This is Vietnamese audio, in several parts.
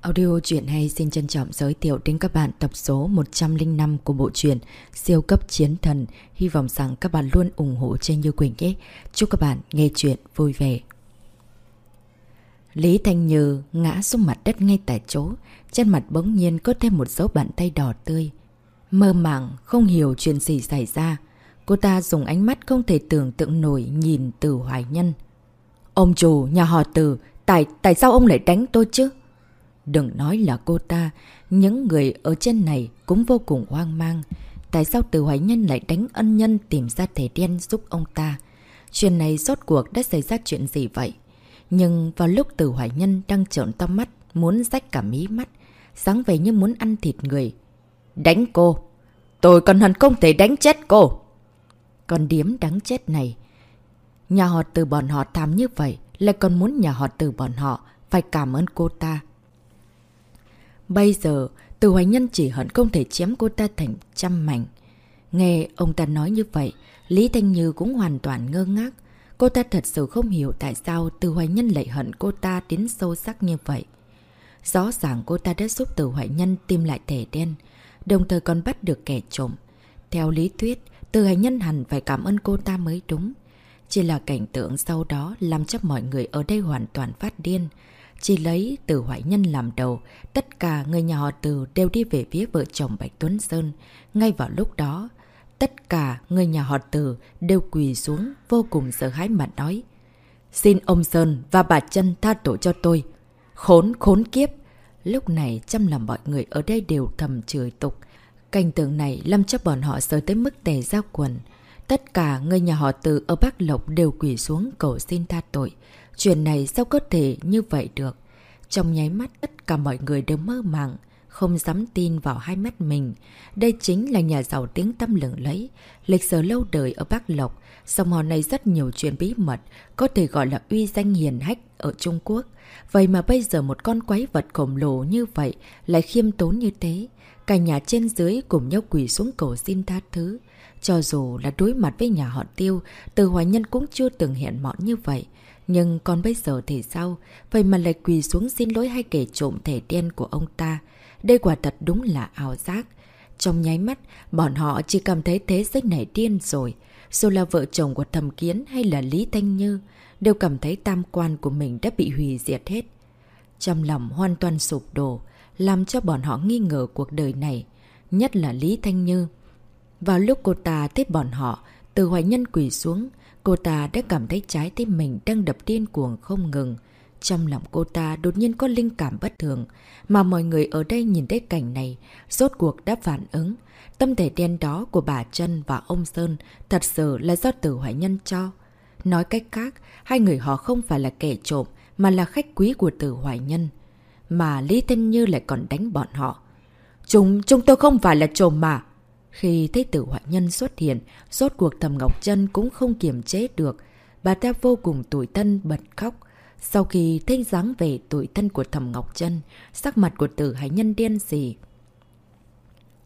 Audio truyện hay xin trân trọng giới thiệu đến các bạn tập số 105 của bộ truyện Siêu cấp chiến thần. Hy vọng rằng các bạn luôn ủng hộ trên Như Quỳnh nhé. Chúc các bạn nghe truyện vui vẻ. Lý Thanh Như ngã xuống mặt đất ngay tại chỗ. Trên mặt bỗng nhiên có thêm một dấu bàn tay đỏ tươi. Mơ màng, không hiểu chuyện gì xảy ra. Cô ta dùng ánh mắt không thể tưởng tượng nổi nhìn từ hoài nhân. Ông chủ, nhà họ từ, tại, tại sao ông lại đánh tôi chứ? Đừng nói là cô ta, những người ở trên này cũng vô cùng hoang mang. Tại sao từ hoài nhân lại đánh ân nhân tìm ra thể đen giúp ông ta? Chuyện này rốt cuộc đã xảy ra chuyện gì vậy? Nhưng vào lúc từ hoài nhân đang trợn to mắt, muốn rách cả mí mắt, sáng về như muốn ăn thịt người. Đánh cô! Tôi còn hẳn không thể đánh chết cô! Con điếm đáng chết này. Nhà họ từ bọn họ tham như vậy, lại còn muốn nhà họ từ bọn họ phải cảm ơn cô ta. Bây giờ, từ hoài nhân chỉ hận không thể chém cô ta thành trăm mảnh. Nghe ông ta nói như vậy, Lý Thanh Như cũng hoàn toàn ngơ ngác. Cô ta thật sự không hiểu tại sao từ hoài nhân lại hận cô ta đến sâu sắc như vậy. Rõ ràng cô ta đã giúp từ hoài nhân tìm lại thể đen, đồng thời còn bắt được kẻ trộm. Theo lý thuyết, từ hoài nhân hẳn phải cảm ơn cô ta mới đúng. Chỉ là cảnh tượng sau đó làm cho mọi người ở đây hoàn toàn phát điên. Chỉ lấy từ hoại nhân làm đầu, tất cả người nhà họ từ đều đi về phía vợ chồng Bạch Tuấn Sơn. Ngay vào lúc đó, tất cả người nhà họ từ đều quỳ xuống vô cùng sợ hãi mà nói. Xin ông Sơn và bà chân tha tội cho tôi. Khốn, khốn kiếp. Lúc này chăm lòng mọi người ở đây đều thầm chửi tục. Cảnh tượng này làm cho bọn họ sợ tới mức tè ra quần. Tất cả người nhà họ từ ở Bắc Lộc đều quỳ xuống cầu xin tha tội. Chuyện này sao có thể như vậy được? Trong nháy mắt tất cả mọi người đều mơ màng, không dám tin vào hai mắt mình. Đây chính là nhà giàu tiếng tâm lừng lấy, lịch sử lâu đời ở Bắc Lộc. Sông họ này rất nhiều chuyện bí mật, có thể gọi là uy danh hiền hách ở Trung Quốc. Vậy mà bây giờ một con quái vật khổng lồ như vậy lại khiêm tốn như thế. Cả nhà trên dưới cùng nhau quỳ xuống cầu xin tha thứ. Cho dù là đối mặt với nhà họ tiêu, từ hoài nhân cũng chưa từng hiện mọn như vậy. Nhưng còn bây giờ thì sao? Vậy mà lại quỳ xuống xin lỗi hai kẻ trộm thể đen của ông ta. Đây quả thật đúng là ảo giác. Trong nháy mắt, bọn họ chỉ cảm thấy thế giới này điên rồi. Dù là vợ chồng của thầm kiến hay là Lý Thanh Như, đều cảm thấy tam quan của mình đã bị hủy diệt hết. Trong lòng hoàn toàn sụp đổ, làm cho bọn họ nghi ngờ cuộc đời này, nhất là Lý Thanh Như. Vào lúc cô ta thấy bọn họ, từ hoài nhân quỳ xuống, cô ta đã cảm thấy trái tim mình đang đập điên cuồng không ngừng. Trong lòng cô ta đột nhiên có linh cảm bất thường, mà mọi người ở đây nhìn thấy cảnh này, rốt cuộc đã phản ứng. Tâm thể đen đó của bà Trân và ông Sơn thật sự là do tử hoài nhân cho. Nói cách khác, hai người họ không phải là kẻ trộm, mà là khách quý của tử hoài nhân. Mà Lý Thanh Như lại còn đánh bọn họ. Chúng, chúng tôi không phải là trộm mà. Khi thấy tử hoạn nhân xuất hiện, rốt cuộc thầm Ngọc Trân cũng không kiềm chế được. Bà ta vô cùng tủi thân bật khóc. Sau khi thấy dáng về tủi thân của thầm Ngọc Trân, sắc mặt của tử hải nhân điên gì.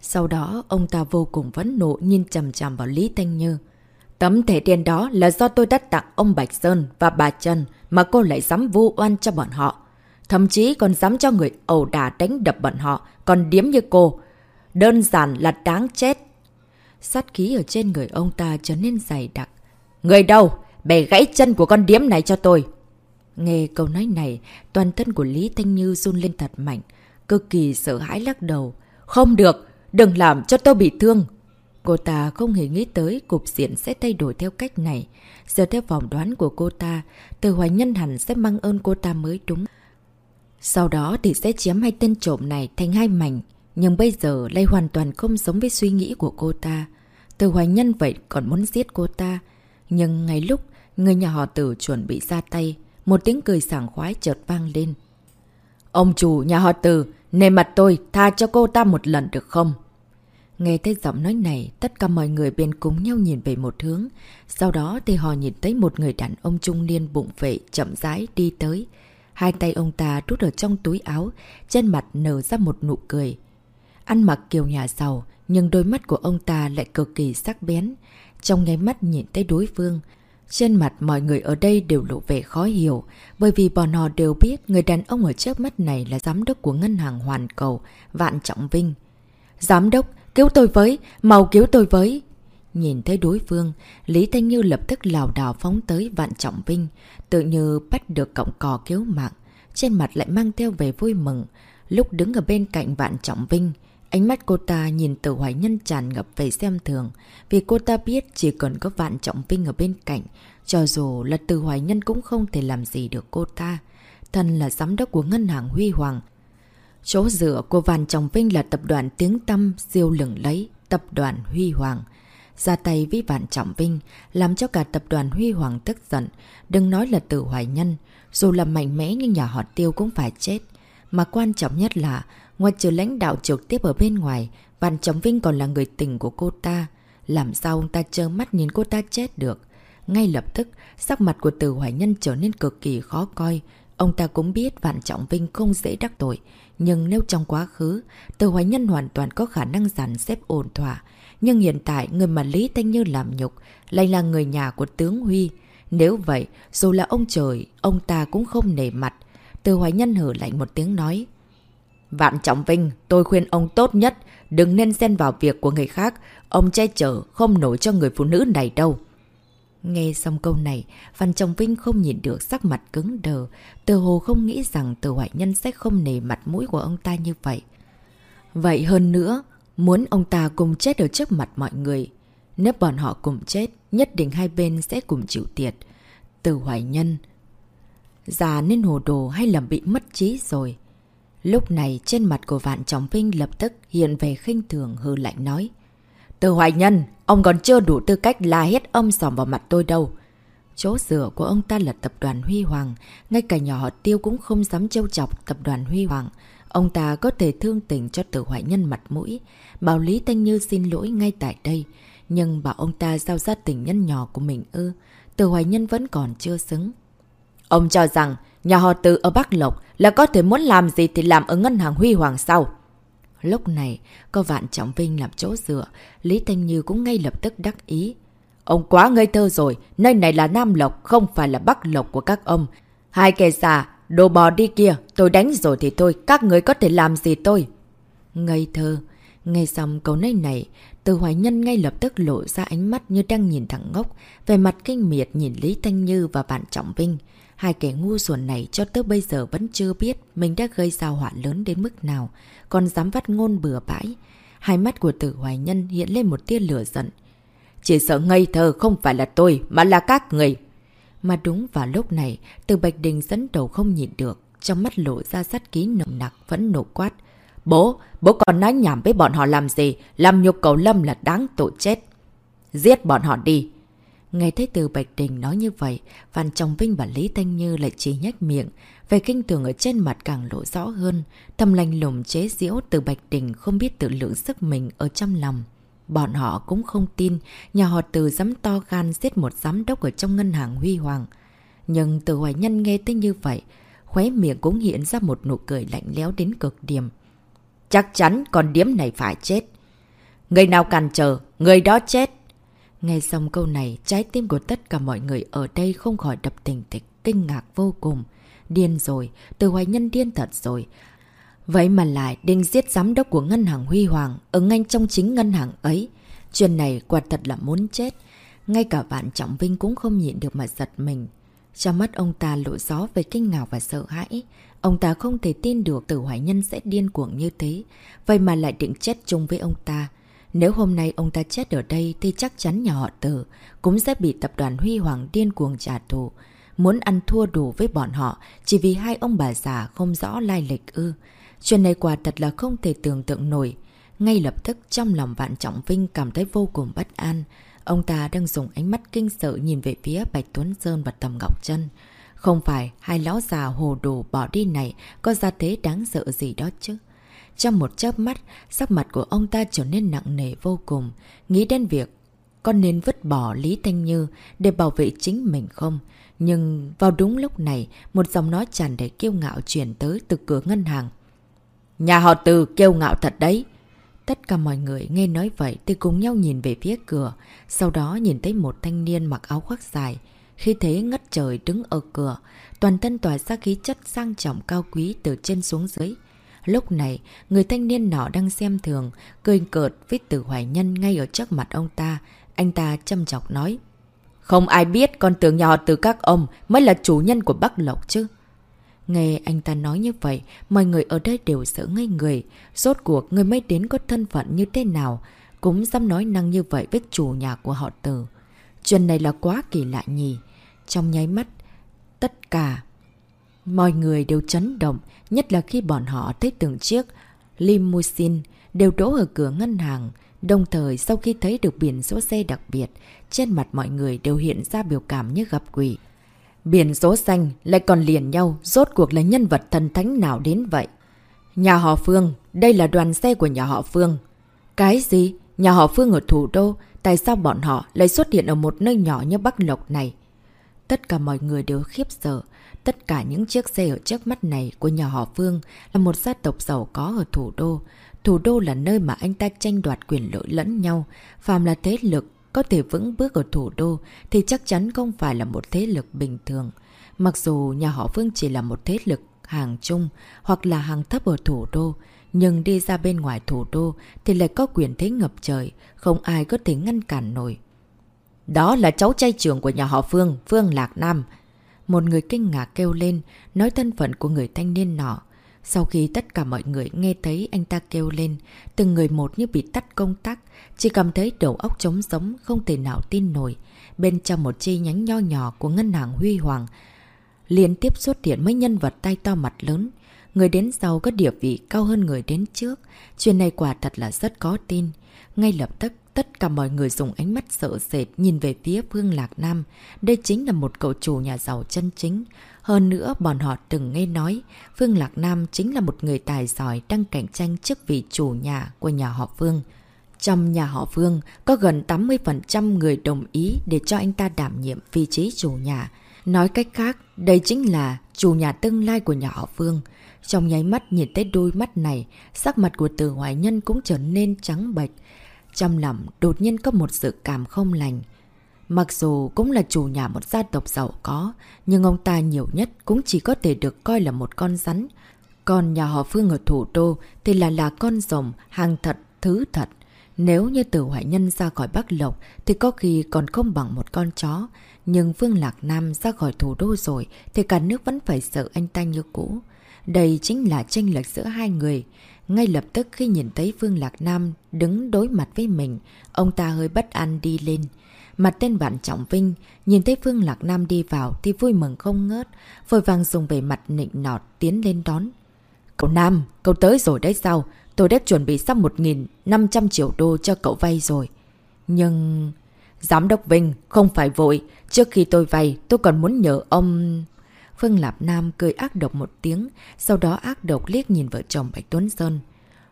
Sau đó, ông ta vô cùng vấn nộ nhìn chầm chầm vào Lý Thanh Như. Tấm thể tiền đó là do tôi đã tặng ông Bạch Sơn và bà Trần mà cô lại dám vu oan cho bọn họ. Thậm chí còn dám cho người ẩu đả đánh đập bọn họ, còn điếm như cô. Đơn giản là đáng chết. Sát khí ở trên người ông ta trở nên dày đặc. Người đâu? Bẻ gãy chân của con điếm này cho tôi. Nghe câu nói này, toàn thân của Lý Thanh Như run lên thật mạnh, cực kỳ sợ hãi lắc đầu. Không được, đừng làm cho tôi bị thương. Cô ta không hề nghĩ tới cục diện sẽ thay đổi theo cách này. Giờ theo vòng đoán của cô ta, từ hoài nhân hẳn sẽ mang ơn cô ta mới đúng. Sau đó thì sẽ chiếm hai tên trộm này thành hai mảnh. Nhưng bây giờ lại hoàn toàn không giống với suy nghĩ của cô ta. Từ hoài nhân vậy còn muốn giết cô ta. Nhưng ngay lúc người nhà họ tử chuẩn bị ra tay, một tiếng cười sảng khoái chợt vang lên. Ông chủ nhà họ tử, nề mặt tôi tha cho cô ta một lần được không? Nghe thấy giọng nói này, tất cả mọi người bên cùng nhau nhìn về một hướng. Sau đó thì họ nhìn thấy một người đàn ông trung niên bụng vệ chậm rãi đi tới. Hai tay ông ta rút ở trong túi áo, trên mặt nở ra một nụ cười. Ăn mặc kiểu nhà giàu, nhưng đôi mắt của ông ta lại cực kỳ sắc bén. Trong ngay mắt nhìn thấy đối phương, Trên mặt mọi người ở đây đều lộ vẻ khó hiểu, bởi vì bọn họ đều biết người đàn ông ở trước mắt này là giám đốc của ngân hàng Hoàn Cầu, Vạn Trọng Vinh. Giám đốc, cứu tôi với, mau cứu tôi với. Nhìn thấy đối phương, Lý Thanh Như lập tức lào đảo phóng tới Vạn Trọng Vinh, tự như bắt được cọng cò cứu mạng. Trên mặt lại mang theo về vui mừng. Lúc đứng ở bên cạnh Vạn Trọng Vinh, ánh mắt cô ta nhìn từ hoài nhân tràn ngập về xem thường. Vì cô ta biết chỉ cần có Vạn Trọng Vinh ở bên cạnh, cho dù là từ hoài nhân cũng không thể làm gì được cô ta. Thân là giám đốc của ngân hàng Huy Hoàng. Chỗ dựa của Vạn Trọng Vinh là tập đoàn tiếng tâm siêu lừng lấy, tập đoàn Huy Hoàng ra tay với Vạn Trọng Vinh, làm cho cả tập đoàn Huy Hoàng tức giận. Đừng nói là tử hoài nhân, dù là mạnh mẽ nhưng nhà họ tiêu cũng phải chết. Mà quan trọng nhất là, ngoài trừ lãnh đạo trực tiếp ở bên ngoài, Vạn Trọng Vinh còn là người tình của cô ta. Làm sao ông ta trơ mắt nhìn cô ta chết được? Ngay lập tức, sắc mặt của Từ hoài nhân trở nên cực kỳ khó coi. Ông ta cũng biết Vạn Trọng Vinh không dễ đắc tội. Nhưng nếu trong quá khứ, Từ hoài nhân hoàn toàn có khả năng dàn xếp ổn thỏa. Nhưng hiện tại người mà Lý Thanh Như làm nhục lại là người nhà của tướng Huy. Nếu vậy, dù là ông trời, ông ta cũng không nể mặt. Từ hoài nhân hở lạnh một tiếng nói. Vạn Trọng Vinh, tôi khuyên ông tốt nhất, đừng nên xen vào việc của người khác. Ông che chở, không nổi cho người phụ nữ này đâu. Nghe xong câu này, Văn Trọng Vinh không nhìn được sắc mặt cứng đờ. Từ hồ không nghĩ rằng từ hoài nhân sẽ không nề mặt mũi của ông ta như vậy. Vậy hơn nữa, Muốn ông ta cùng chết ở trước mặt mọi người. Nếu bọn họ cùng chết, nhất định hai bên sẽ cùng chịu tiệt. Từ hoài nhân. Già nên hồ đồ hay là bị mất trí rồi. Lúc này trên mặt của Vạn Trọng Vinh lập tức hiện về khinh thường hư lạnh nói. Từ hoài nhân, ông còn chưa đủ tư cách la hết âm sòm vào mặt tôi đâu. Chỗ dựa của ông ta là tập đoàn Huy Hoàng, ngay cả nhỏ họ tiêu cũng không dám trêu chọc tập đoàn Huy Hoàng. Ông ta có thể thương tình cho tử hoại nhân mặt mũi, bảo Lý Thanh Như xin lỗi ngay tại đây. Nhưng bảo ông ta giao ra tình nhân nhỏ của mình ư, tử hoài nhân vẫn còn chưa xứng. Ông cho rằng nhà họ tử ở Bắc Lộc là có thể muốn làm gì thì làm ở ngân hàng Huy Hoàng sau. Lúc này, có Vạn Trọng Vinh làm chỗ dựa, Lý Thanh Như cũng ngay lập tức đắc ý. Ông quá ngây thơ rồi, nơi này là Nam Lộc, không phải là Bắc Lộc của các ông. Hai kẻ già Đồ bò đi kia, tôi đánh rồi thì thôi, các người có thể làm gì tôi? Ngây thơ. Nghe xong câu nói này, từ hoài nhân ngay lập tức lộ ra ánh mắt như đang nhìn thẳng ngốc, về mặt kinh miệt nhìn Lý Thanh Như và bạn Trọng Vinh. Hai kẻ ngu xuẩn này cho tới bây giờ vẫn chưa biết mình đã gây ra họa lớn đến mức nào, còn dám vắt ngôn bừa bãi. Hai mắt của tử hoài nhân hiện lên một tia lửa giận. Chỉ sợ ngây thơ không phải là tôi, mà là các người. Mà đúng vào lúc này, từ Bạch Đình dẫn đầu không nhịn được, trong mắt lộ ra sát ký nồng nặc vẫn nổ quát. Bố, bố còn nói nhảm với bọn họ làm gì, làm nhục cầu lâm là đáng tội chết. Giết bọn họ đi. Nghe thấy từ Bạch Đình nói như vậy, Phan Trọng Vinh và Lý Thanh Như lại chỉ nhách miệng, về kinh tường ở trên mặt càng lộ rõ hơn, thầm lành lùng chế diễu từ Bạch Đình không biết tự lượng sức mình ở trong lòng. Bọn họ cũng không tin nhà họ từ dám to gan giết một giám đốc ở trong ngân hàng Huy Hoàng. Nhưng từ hoài nhân nghe tới như vậy, khóe miệng cũng hiện ra một nụ cười lạnh lẽo đến cực điểm. Chắc chắn con điếm này phải chết. Người nào càn trở, người đó chết. Nghe xong câu này, trái tim của tất cả mọi người ở đây không khỏi đập tình tịch, kinh ngạc vô cùng. Điên rồi, từ hoài nhân điên thật rồi. Vậy mà lại định giết giám đốc của ngân hàng Huy Hoàng ở ngay trong chính ngân hàng ấy. Chuyện này quả thật là muốn chết. Ngay cả bạn Trọng Vinh cũng không nhịn được mà giật mình. Trong mắt ông ta lộ gió về kinh ngạc và sợ hãi. Ông ta không thể tin được tử hoài nhân sẽ điên cuồng như thế. Vậy mà lại định chết chung với ông ta. Nếu hôm nay ông ta chết ở đây thì chắc chắn nhà họ tử cũng sẽ bị tập đoàn Huy Hoàng điên cuồng trả thù. Muốn ăn thua đủ với bọn họ, chỉ vì hai ông bà già không rõ lai lịch ư. Chuyện này quả thật là không thể tưởng tượng nổi. Ngay lập tức, trong lòng Vạn Trọng Vinh cảm thấy vô cùng bất an. Ông ta đang dùng ánh mắt kinh sợ nhìn về phía Bạch Tuấn Sơn và Tầm Ngọc Trân. Không phải hai lão già hồ đồ bỏ đi này có ra thế đáng sợ gì đó chứ. Trong một chớp mắt, sắc mặt của ông ta trở nên nặng nề vô cùng. Nghĩ đến việc con nên vứt bỏ Lý Thanh Như để bảo vệ chính mình không? Nhưng vào đúng lúc này, một dòng nói tràn đầy kiêu ngạo chuyển tới từ cửa ngân hàng. Nhà họ từ kêu ngạo thật đấy. Tất cả mọi người nghe nói vậy thì cùng nhau nhìn về phía cửa, sau đó nhìn thấy một thanh niên mặc áo khoác dài. khi thế ngất trời đứng ở cửa, toàn thân tỏa ra khí chất sang trọng cao quý từ trên xuống dưới. Lúc này, người thanh niên nọ đang xem thường, cười cợt với tử hoài nhân ngay ở trước mặt ông ta. Anh ta châm chọc nói. Không ai biết con tưởng nhỏ từ các ông mới là chủ nhân của Bắc Lộc chứ. Nghe anh ta nói như vậy, mọi người ở đây đều sợ ngây người. Rốt cuộc người mới đến có thân phận như thế nào, cũng dám nói năng như vậy với chủ nhà của họ tử. Chuyện này là quá kỳ lạ nhỉ. Trong nháy mắt, tất cả mọi người đều chấn động, nhất là khi bọn họ thấy từng chiếc limousine đều đỗ ở cửa ngân hàng. Đồng thời sau khi thấy được biển số xe đặc biệt, trên mặt mọi người đều hiện ra biểu cảm như gặp quỷ. Biển số xanh lại còn liền nhau, rốt cuộc là nhân vật thần thánh nào đến vậy? Nhà họ Phương, đây là đoàn xe của nhà họ Phương. Cái gì? Nhà họ Phương ở thủ đô, tại sao bọn họ lại xuất hiện ở một nơi nhỏ như Bắc Lộc này? Tất cả mọi người đều khiếp sợ. Tất cả những chiếc xe ở trước mắt này của nhà họ Phương là một gia tộc giàu có ở thủ đô. Thủ đô là nơi mà anh ta tranh đoạt quyền lợi lẫn nhau. Phàm là thế lực có thể vững bước ở thủ đô thì chắc chắn không phải là một thế lực bình thường. Mặc dù nhà họ Phương chỉ là một thế lực hàng chung hoặc là hàng thấp ở thủ đô, nhưng đi ra bên ngoài thủ đô thì lại có quyền thế ngập trời, không ai có thể ngăn cản nổi. Đó là cháu trai trưởng của nhà họ Phương, Phương Lạc Nam. Một người kinh ngạc kêu lên, nói thân phận của người thanh niên nọ. Sau khi tất cả mọi người nghe thấy anh ta kêu lên, từng người một như bị tắt công tắc, chỉ cảm thấy đầu óc trống sống, không thể nào tin nổi. Bên trong một chi nhánh nho nhỏ của ngân hàng Huy Hoàng, liên tiếp xuất hiện mấy nhân vật tay to mặt lớn. Người đến sau có địa vị cao hơn người đến trước. Chuyện này quả thật là rất có tin. Ngay lập tức, tất cả mọi người dùng ánh mắt sợ sệt nhìn về phía Phương Lạc Nam. Đây chính là một cậu chủ nhà giàu chân chính. Hơn nữa, bọn họ từng nghe nói Phương Lạc Nam chính là một người tài giỏi đang cạnh tranh chức vị chủ nhà của nhà họ Phương. Trong nhà họ Phương, có gần 80% người đồng ý để cho anh ta đảm nhiệm vị trí chủ nhà. Nói cách khác, đây chính là chủ nhà tương lai của nhà họ Phương. Trong nháy mắt nhìn tới đôi mắt này, sắc mặt của từ hoài nhân cũng trở nên trắng bệch. Trong lòng đột nhiên có một sự cảm không lành. Mặc dù cũng là chủ nhà một gia tộc giàu có, nhưng ông ta nhiều nhất cũng chỉ có thể được coi là một con rắn. Còn nhà họ Phương ở thủ đô thì là là con rồng, hàng thật, thứ thật. Nếu như từ hoại nhân ra khỏi Bắc Lộc thì có khi còn không bằng một con chó. Nhưng Phương Lạc Nam ra khỏi thủ đô rồi thì cả nước vẫn phải sợ anh ta như cũ. Đây chính là tranh lệch giữa hai người. Ngay lập tức khi nhìn thấy Phương Lạc Nam đứng đối mặt với mình, ông ta hơi bất an đi lên. Mặt tên bạn Trọng Vinh, nhìn thấy Phương Lạc Nam đi vào thì vui mừng không ngớt, vội vàng dùng về mặt nịnh nọt tiến lên đón. Cậu Nam, cậu tới rồi đấy sao? Tôi đã chuẩn bị sắp 1.500 triệu đô cho cậu vay rồi. Nhưng... Giám đốc Vinh, không phải vội. Trước khi tôi vay, tôi còn muốn nhờ ông... Phương Lạp Nam cười ác độc một tiếng, sau đó ác độc liếc nhìn vợ chồng Bạch Tuấn Sơn.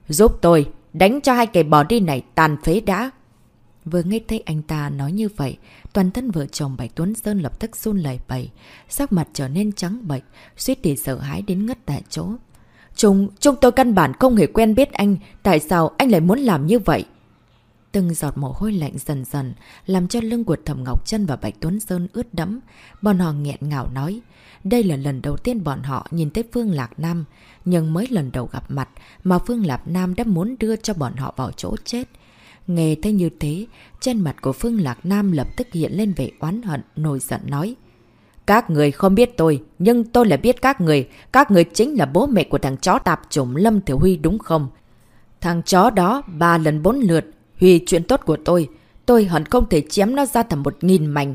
Giúp tôi, đánh cho hai kẻ bỏ đi này tàn phế đã. Vừa nghe thấy anh ta nói như vậy, toàn thân vợ chồng Bạch Tuấn Sơn lập tức run lẩy bẩy, sắc mặt trở nên trắng bệch, suýt để sợ hãi đến ngất tại chỗ. Chúng, chúng tôi căn bản không hề quen biết anh, tại sao anh lại muốn làm như vậy? Từng giọt mồ hôi lạnh dần dần, làm cho lưng của Thẩm Ngọc Trân và Bạch Tuấn Sơn ướt đẫm. Bọn họ nghẹn ngào nói, đây là lần đầu tiên bọn họ nhìn thấy Phương Lạc Nam, nhưng mới lần đầu gặp mặt mà Phương Lạc Nam đã muốn đưa cho bọn họ vào chỗ chết. Nghe thấy như thế, trên mặt của Phương Lạc Nam lập tức hiện lên vẻ oán hận, nổi giận nói. Các người không biết tôi, nhưng tôi lại biết các người. Các người chính là bố mẹ của thằng chó tạp chủng Lâm Thiểu Huy đúng không? Thằng chó đó ba lần bốn lượt, Huy chuyện tốt của tôi. Tôi hận không thể chém nó ra thành một nghìn mảnh.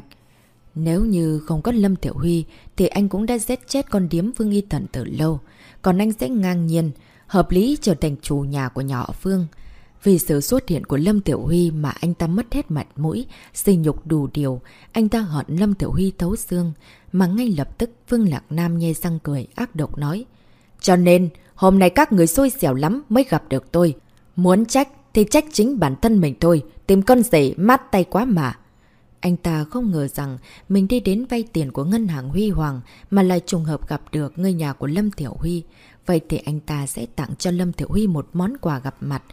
Nếu như không có Lâm Thiểu Huy thì anh cũng đã giết chết con điếm Phương Y Thần từ lâu. Còn anh sẽ ngang nhiên, hợp lý trở thành chủ nhà của nhà họ Phương. Vì sự xuất hiện của Lâm Tiểu Huy mà anh ta mất hết mặt mũi, xì nhục đủ điều, anh ta hận Lâm Tiểu Huy thấu xương, mà ngay lập tức Phương Lạc Nam nhe răng cười, ác độc nói. Cho nên, hôm nay các người xui xẻo lắm mới gặp được tôi. Muốn trách thì trách chính bản thân mình thôi, tìm con rể mát tay quá mà. Anh ta không ngờ rằng mình đi đến vay tiền của ngân hàng Huy Hoàng mà lại trùng hợp gặp được người nhà của Lâm Tiểu Huy. Vậy thì anh ta sẽ tặng cho Lâm Tiểu Huy một món quà gặp mặt.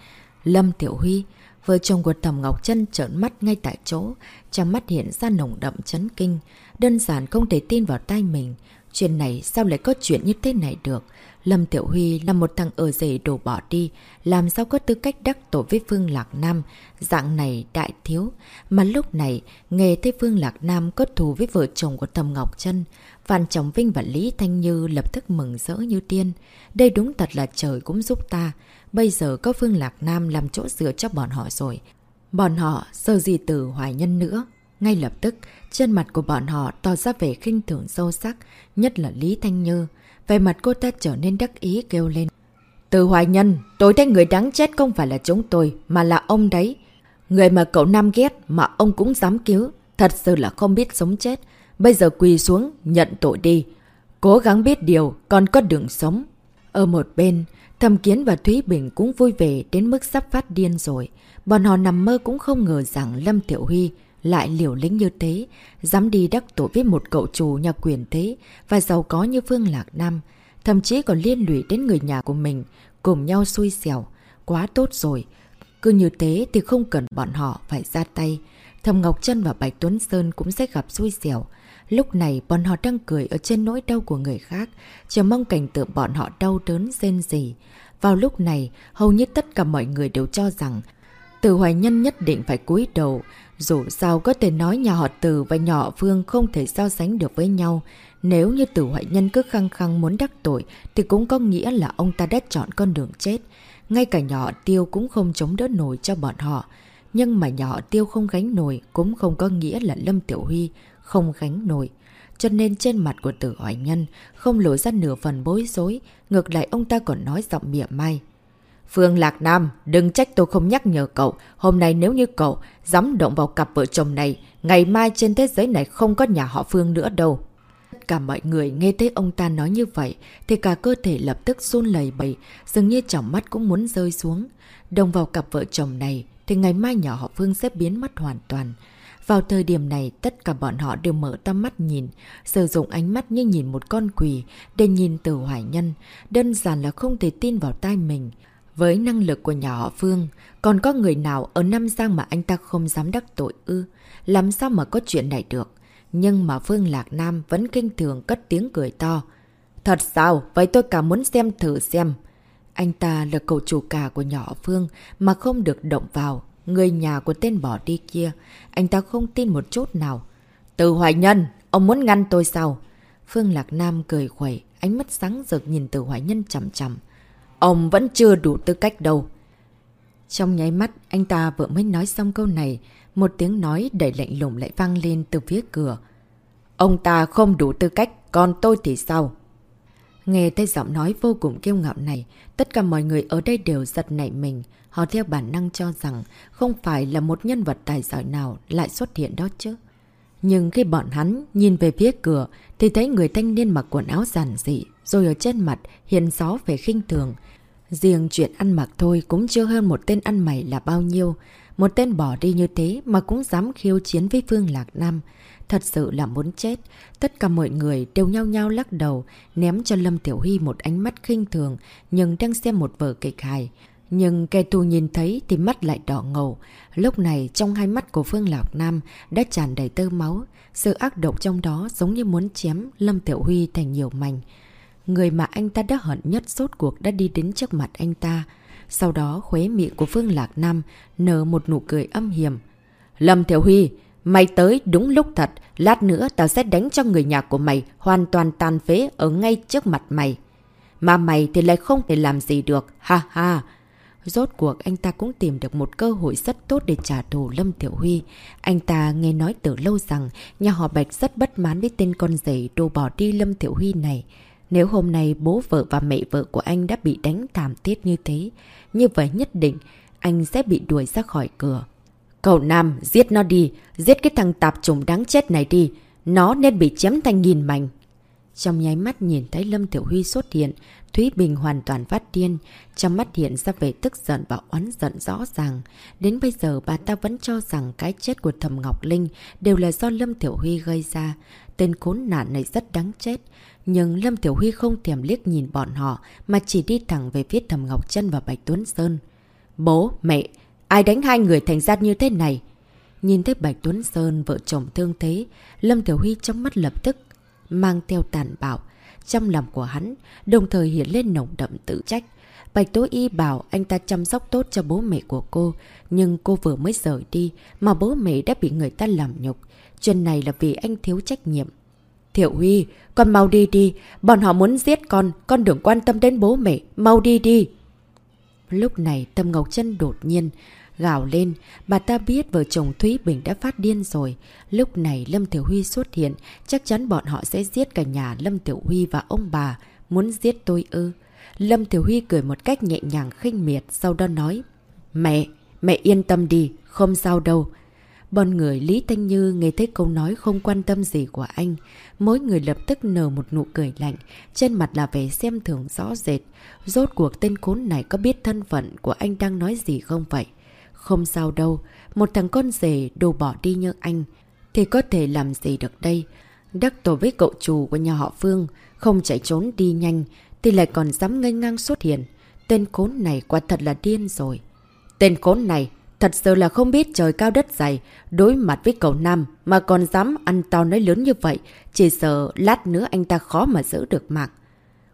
Lâm Tiểu Huy, Vợ chồng của Thẩm Ngọc Trân trợn mắt ngay tại chỗ, trong mắt hiện ra nồng đậm chấn kinh. Đơn giản không thể tin vào tay mình. Chuyện này sao lại có chuyện như thế này được? Lâm Tiểu Huy là một thằng ở rể đổ bỏ đi, làm sao có tư cách đắc tổ với Phương Lạc Nam, dạng này đại thiếu. Mà lúc này, nghe thấy Phương Lạc Nam có thù với vợ chồng của Thầm Ngọc Trân, Phan Trọng Vinh và Lý Thanh Như lập tức mừng rỡ như tiên. Đây đúng thật là trời cũng giúp ta. Bây giờ có Phương Lạc Nam làm chỗ dựa cho bọn họ rồi. Bọn họ sơ gì từ hoài nhân nữa. Ngay lập tức, trên mặt của bọn họ tỏ ra vẻ khinh thường sâu sắc, nhất là Lý Thanh Như. Về mặt cô ta trở nên đắc ý kêu lên. Từ hoài nhân, tối thấy người đáng chết không phải là chúng tôi, mà là ông đấy. Người mà cậu Nam ghét mà ông cũng dám cứu, thật sự là không biết sống chết. Bây giờ quỳ xuống, nhận tội đi. Cố gắng biết điều, còn có đường sống. Ở một bên, Thầm Kiến và Thúy Bình cũng vui vẻ đến mức sắp phát điên rồi. Bọn họ nằm mơ cũng không ngờ rằng Lâm Tiểu Huy lại liều lĩnh như thế, dám đi đắc tội với một cậu chủ nhà quyền thế và giàu có như Phương Lạc Nam, thậm chí còn liên lụy đến người nhà của mình, cùng nhau xui xẻo. Quá tốt rồi. Cứ như thế thì không cần bọn họ phải ra tay. Thầm Ngọc Trân và Bạch Tuấn Sơn cũng sẽ gặp xui xẻo. Lúc này bọn họ đang cười ở trên nỗi đau của người khác, chờ mong cảnh tượng bọn họ đau đớn rên gì. Vào lúc này, hầu như tất cả mọi người đều cho rằng từ Hoài Nhân nhất định phải cúi đầu, dù sao có thể nói nhà họ Từ và nhỏ Phương không thể so sánh được với nhau. Nếu như Tử Hoại Nhân cứ khăng khăng muốn đắc tội thì cũng có nghĩa là ông ta đã chọn con đường chết. Ngay cả nhỏ Tiêu cũng không chống đỡ nổi cho bọn họ. Nhưng mà nhỏ Tiêu không gánh nổi cũng không có nghĩa là Lâm Tiểu Huy không gánh nổi. Cho nên trên mặt của Tử Hoài Nhân không lộ ra nửa phần bối rối, ngược lại ông ta còn nói giọng mỉa mai. Phương Lạc Nam, đừng trách tôi không nhắc nhở cậu. Hôm nay nếu như cậu dám động vào cặp vợ chồng này, ngày mai trên thế giới này không có nhà họ Phương nữa đâu. Tất cả mọi người nghe thấy ông ta nói như vậy, thì cả cơ thể lập tức run lầy bầy, dường như trong mắt cũng muốn rơi xuống. Đồng vào cặp vợ chồng này, thì ngày mai nhà họ Phương sẽ biến mất hoàn toàn. Vào thời điểm này, tất cả bọn họ đều mở tâm mắt nhìn, sử dụng ánh mắt như nhìn một con quỷ để nhìn từ hoài nhân. Đơn giản là không thể tin vào tai mình. Với năng lực của nhà họ Phương, còn có người nào ở Nam Giang mà anh ta không dám đắc tội ư? Làm sao mà có chuyện này được? Nhưng mà Phương Lạc Nam vẫn kinh thường cất tiếng cười to. Thật sao? Vậy tôi cả muốn xem thử xem. Anh ta là cậu chủ cả của nhỏ Phương mà không được động vào. Người nhà của tên bỏ đi kia. Anh ta không tin một chút nào. Từ Hoài Nhân, ông muốn ngăn tôi sao? Phương Lạc Nam cười khuẩy, ánh mắt sáng rực nhìn từ Hoài Nhân chầm chầm. Ông vẫn chưa đủ tư cách đâu. Trong nháy mắt, anh ta vừa mới nói xong câu này, một tiếng nói đầy lạnh lùng lại vang lên từ phía cửa. Ông ta không đủ tư cách, còn tôi thì sao? Nghe thấy giọng nói vô cùng kiêu ngạo này, tất cả mọi người ở đây đều giật nảy mình. Họ theo bản năng cho rằng không phải là một nhân vật tài giỏi nào lại xuất hiện đó chứ. Nhưng khi bọn hắn nhìn về phía cửa thì thấy người thanh niên mặc quần áo giản dị, rồi ở trên mặt hiện gió về khinh thường. Riêng chuyện ăn mặc thôi cũng chưa hơn một tên ăn mày là bao nhiêu. Một tên bỏ đi như thế mà cũng dám khiêu chiến với Phương Lạc Nam. Thật sự là muốn chết. Tất cả mọi người đều nhau nhau lắc đầu, ném cho Lâm Tiểu Huy một ánh mắt khinh thường, nhưng đang xem một vở kịch hài. Nhưng kẻ thù nhìn thấy thì mắt lại đỏ ngầu. Lúc này trong hai mắt của Phương Lạc Nam đã tràn đầy tơ máu. Sự ác độc trong đó giống như muốn chém Lâm Tiểu Huy thành nhiều mảnh. Người mà anh ta đã hận nhất sốt cuộc đã đi đến trước mặt anh ta. Sau đó khuế miệng của Phương Lạc Nam nở một nụ cười âm hiểm. Lâm Thiểu Huy, mày tới đúng lúc thật. Lát nữa tao sẽ đánh cho người nhà của mày hoàn toàn tàn phế ở ngay trước mặt mày. Mà mày thì lại không thể làm gì được. Ha ha. Rốt cuộc anh ta cũng tìm được một cơ hội rất tốt để trả thù Lâm Tiểu Huy. Anh ta nghe nói từ lâu rằng nhà họ Bạch rất bất mãn với tên con rể đồ bỏ đi Lâm Tiểu Huy này. Nếu hôm nay bố vợ và mẹ vợ của anh đã bị đánh thảm thiết như thế, như vậy nhất định anh sẽ bị đuổi ra khỏi cửa. Cậu Nam, giết nó đi, giết cái thằng tạp trùng đáng chết này đi, nó nên bị chém thành nghìn mảnh. Trong nháy mắt nhìn thấy Lâm Tiểu Huy xuất hiện, Thúy Bình hoàn toàn phát điên, trong mắt hiện ra vẻ tức giận và oán giận rõ ràng. Đến bây giờ bà ta vẫn cho rằng cái chết của Thầm Ngọc Linh đều là do Lâm Tiểu Huy gây ra. Tên khốn nạn này rất đáng chết. Nhưng Lâm Tiểu Huy không thèm liếc nhìn bọn họ mà chỉ đi thẳng về phía Thầm Ngọc Trân và Bạch Tuấn Sơn. Bố, mẹ, Ai đánh hai người thành ra như thế này? Nhìn thấy Bạch Tuấn Sơn vợ chồng thương thế, Lâm Tiểu Huy trong mắt lập tức mang theo tàn bạo. Trong lòng của hắn, đồng thời hiện lên nồng đậm tự trách. Bạch Tố Y bảo anh ta chăm sóc tốt cho bố mẹ của cô, nhưng cô vừa mới rời đi mà bố mẹ đã bị người ta làm nhục. Chuyện này là vì anh thiếu trách nhiệm. Thiệu Huy, con mau đi đi, bọn họ muốn giết con, con đừng quan tâm đến bố mẹ, mau đi đi. Lúc này Tâm Ngọc chân đột nhiên gào lên, bà ta biết vợ chồng Thúy Bình đã phát điên rồi. Lúc này Lâm Thiểu Huy xuất hiện, chắc chắn bọn họ sẽ giết cả nhà Lâm Tiểu Huy và ông bà. Muốn giết tôi ư? Lâm Thiểu Huy cười một cách nhẹ nhàng khinh miệt, sau đó nói. Mẹ, mẹ yên tâm đi, không sao đâu. Bọn người Lý Thanh Như nghe thấy câu nói không quan tâm gì của anh. Mỗi người lập tức nở một nụ cười lạnh, trên mặt là vẻ xem thường rõ rệt. Rốt cuộc tên khốn này có biết thân phận của anh đang nói gì không vậy? Không sao đâu, một thằng con rể đồ bỏ đi như anh, thì có thể làm gì được đây? Đắc tổ với cậu chủ của nhà họ Phương, không chạy trốn đi nhanh, thì lại còn dám ngây ngang xuất hiện. Tên khốn này quả thật là điên rồi. Tên khốn này thật sự là không biết trời cao đất dày, đối mặt với cậu Nam mà còn dám ăn to nói lớn như vậy, chỉ sợ lát nữa anh ta khó mà giữ được mạng.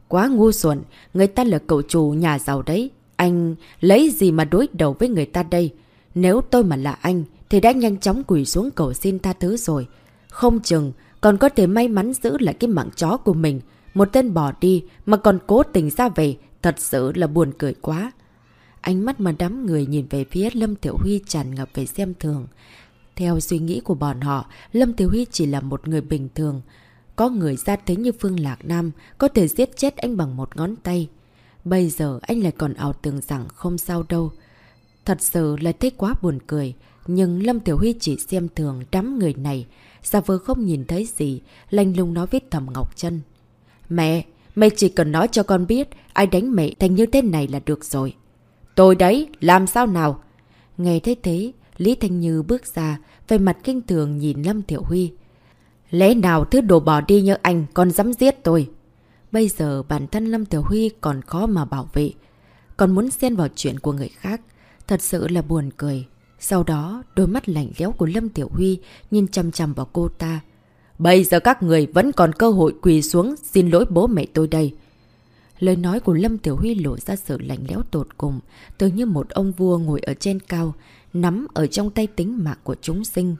Quá ngu xuẩn, người ta là cậu chủ nhà giàu đấy, anh lấy gì mà đối đầu với người ta đây? Nếu tôi mà là anh, thì đã nhanh chóng quỷ xuống cầu xin tha thứ rồi. Không chừng, còn có thể may mắn giữ lại cái mạng chó của mình. Một tên bỏ đi mà còn cố tình ra về, thật sự là buồn cười quá. Ánh mắt mà đám người nhìn về phía Lâm Tiểu Huy tràn ngập về xem thường. Theo suy nghĩ của bọn họ, Lâm Tiểu Huy chỉ là một người bình thường. Có người ra thế như Phương Lạc Nam, có thể giết chết anh bằng một ngón tay. Bây giờ anh lại còn ảo tưởng rằng không sao đâu. Thật sự là thấy quá buồn cười. Nhưng Lâm Tiểu Huy chỉ xem thường đám người này. Giả vờ không nhìn thấy gì, lanh lung nói với Thầm Ngọc chân Mẹ, mẹ chỉ cần nói cho con biết ai đánh mẹ thành như thế này là được rồi. Tôi đấy, làm sao nào? Nghe thấy thế, Lý Thanh Như bước ra, về mặt kinh thường nhìn Lâm Tiểu Huy. Lẽ nào thứ đồ bỏ đi như anh còn dám giết tôi? Bây giờ bản thân Lâm Tiểu Huy còn khó mà bảo vệ. Còn muốn xen vào chuyện của người khác. Thật sự là buồn cười. Sau đó, đôi mắt lạnh lẽo của Lâm Tiểu Huy nhìn chăm chăm vào cô ta. Bây giờ các người vẫn còn cơ hội quỳ xuống xin lỗi bố mẹ tôi đây. Lời nói của Lâm Tiểu Huy lộ ra sự lạnh lẽo tột cùng, tự như một ông vua ngồi ở trên cao, nắm ở trong tay tính mạng của chúng sinh.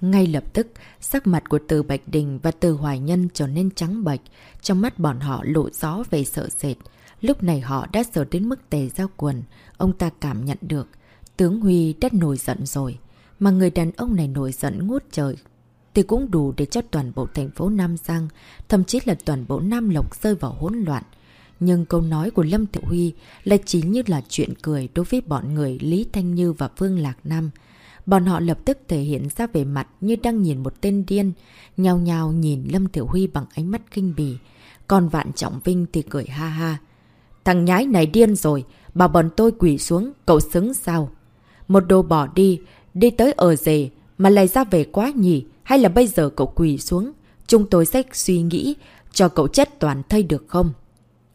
Ngay lập tức, sắc mặt của Từ Bạch Đình và Từ Hoài Nhân trở nên trắng bạch, trong mắt bọn họ lộ gió về sợ sệt. Lúc này họ đã sợ đến mức tề giao quần, ông ta cảm nhận được. Tướng Huy đã nổi giận rồi, mà người đàn ông này nổi giận ngút trời. Thì cũng đủ để cho toàn bộ thành phố Nam Giang, thậm chí là toàn bộ Nam Lộc rơi vào hỗn loạn. Nhưng câu nói của Lâm Tiểu Huy lại chính như là chuyện cười đối với bọn người Lý Thanh Như và Phương Lạc Nam. Bọn họ lập tức thể hiện ra về mặt như đang nhìn một tên điên, nhào nhào nhìn Lâm Tiểu Huy bằng ánh mắt kinh bì. Còn Vạn Trọng Vinh thì cười ha ha. Thằng nhái này điên rồi, bảo bọn tôi quỷ xuống, cậu xứng sao? Một đồ bỏ đi, đi tới ở rể, mà lại ra về quá nhỉ, hay là bây giờ cậu quỷ xuống? Chúng tôi sẽ suy nghĩ, cho cậu chết toàn thây được không?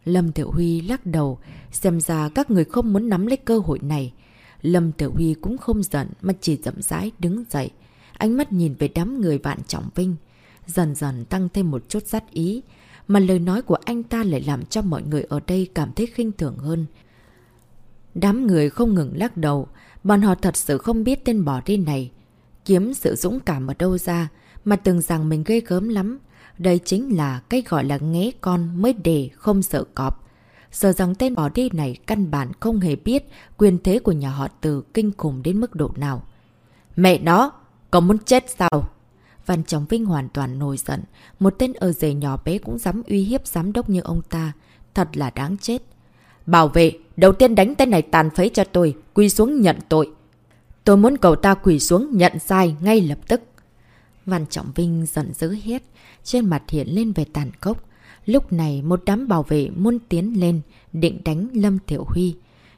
Lâm Tiểu Huy lắc đầu, xem ra các người không muốn nắm lấy cơ hội này. Lâm Tiểu Huy cũng không giận mà chỉ chậm rãi đứng dậy. Ánh mắt nhìn về đám người vạn trọng vinh. Dần dần tăng thêm một chút sát ý. Mà lời nói của anh ta lại làm cho mọi người ở đây cảm thấy khinh thường hơn. Đám người không ngừng lắc đầu. Bọn họ thật sự không biết tên bỏ đi này. Kiếm sự dũng cảm ở đâu ra. Mà từng rằng mình ghê gớm lắm. Đây chính là cái gọi là nghé con mới để không sợ cọp. Sợ rằng tên bỏ đi này căn bản không hề biết quyền thế của nhà họ từ kinh khủng đến mức độ nào. Mẹ nó! Có muốn chết sao? Văn Trọng Vinh hoàn toàn nổi giận. Một tên ở dề nhỏ bé cũng dám uy hiếp giám đốc như ông ta. Thật là đáng chết. Bảo vệ, đầu tiên đánh tên này tàn phế cho tôi, quy xuống nhận tội. Tôi muốn cậu ta quỳ xuống nhận sai ngay lập tức. Văn Trọng Vinh giận dữ hết, trên mặt hiện lên về tàn cốc. Lúc này một đám bảo vệ muốn tiến lên, định đánh Lâm Thiểu Huy.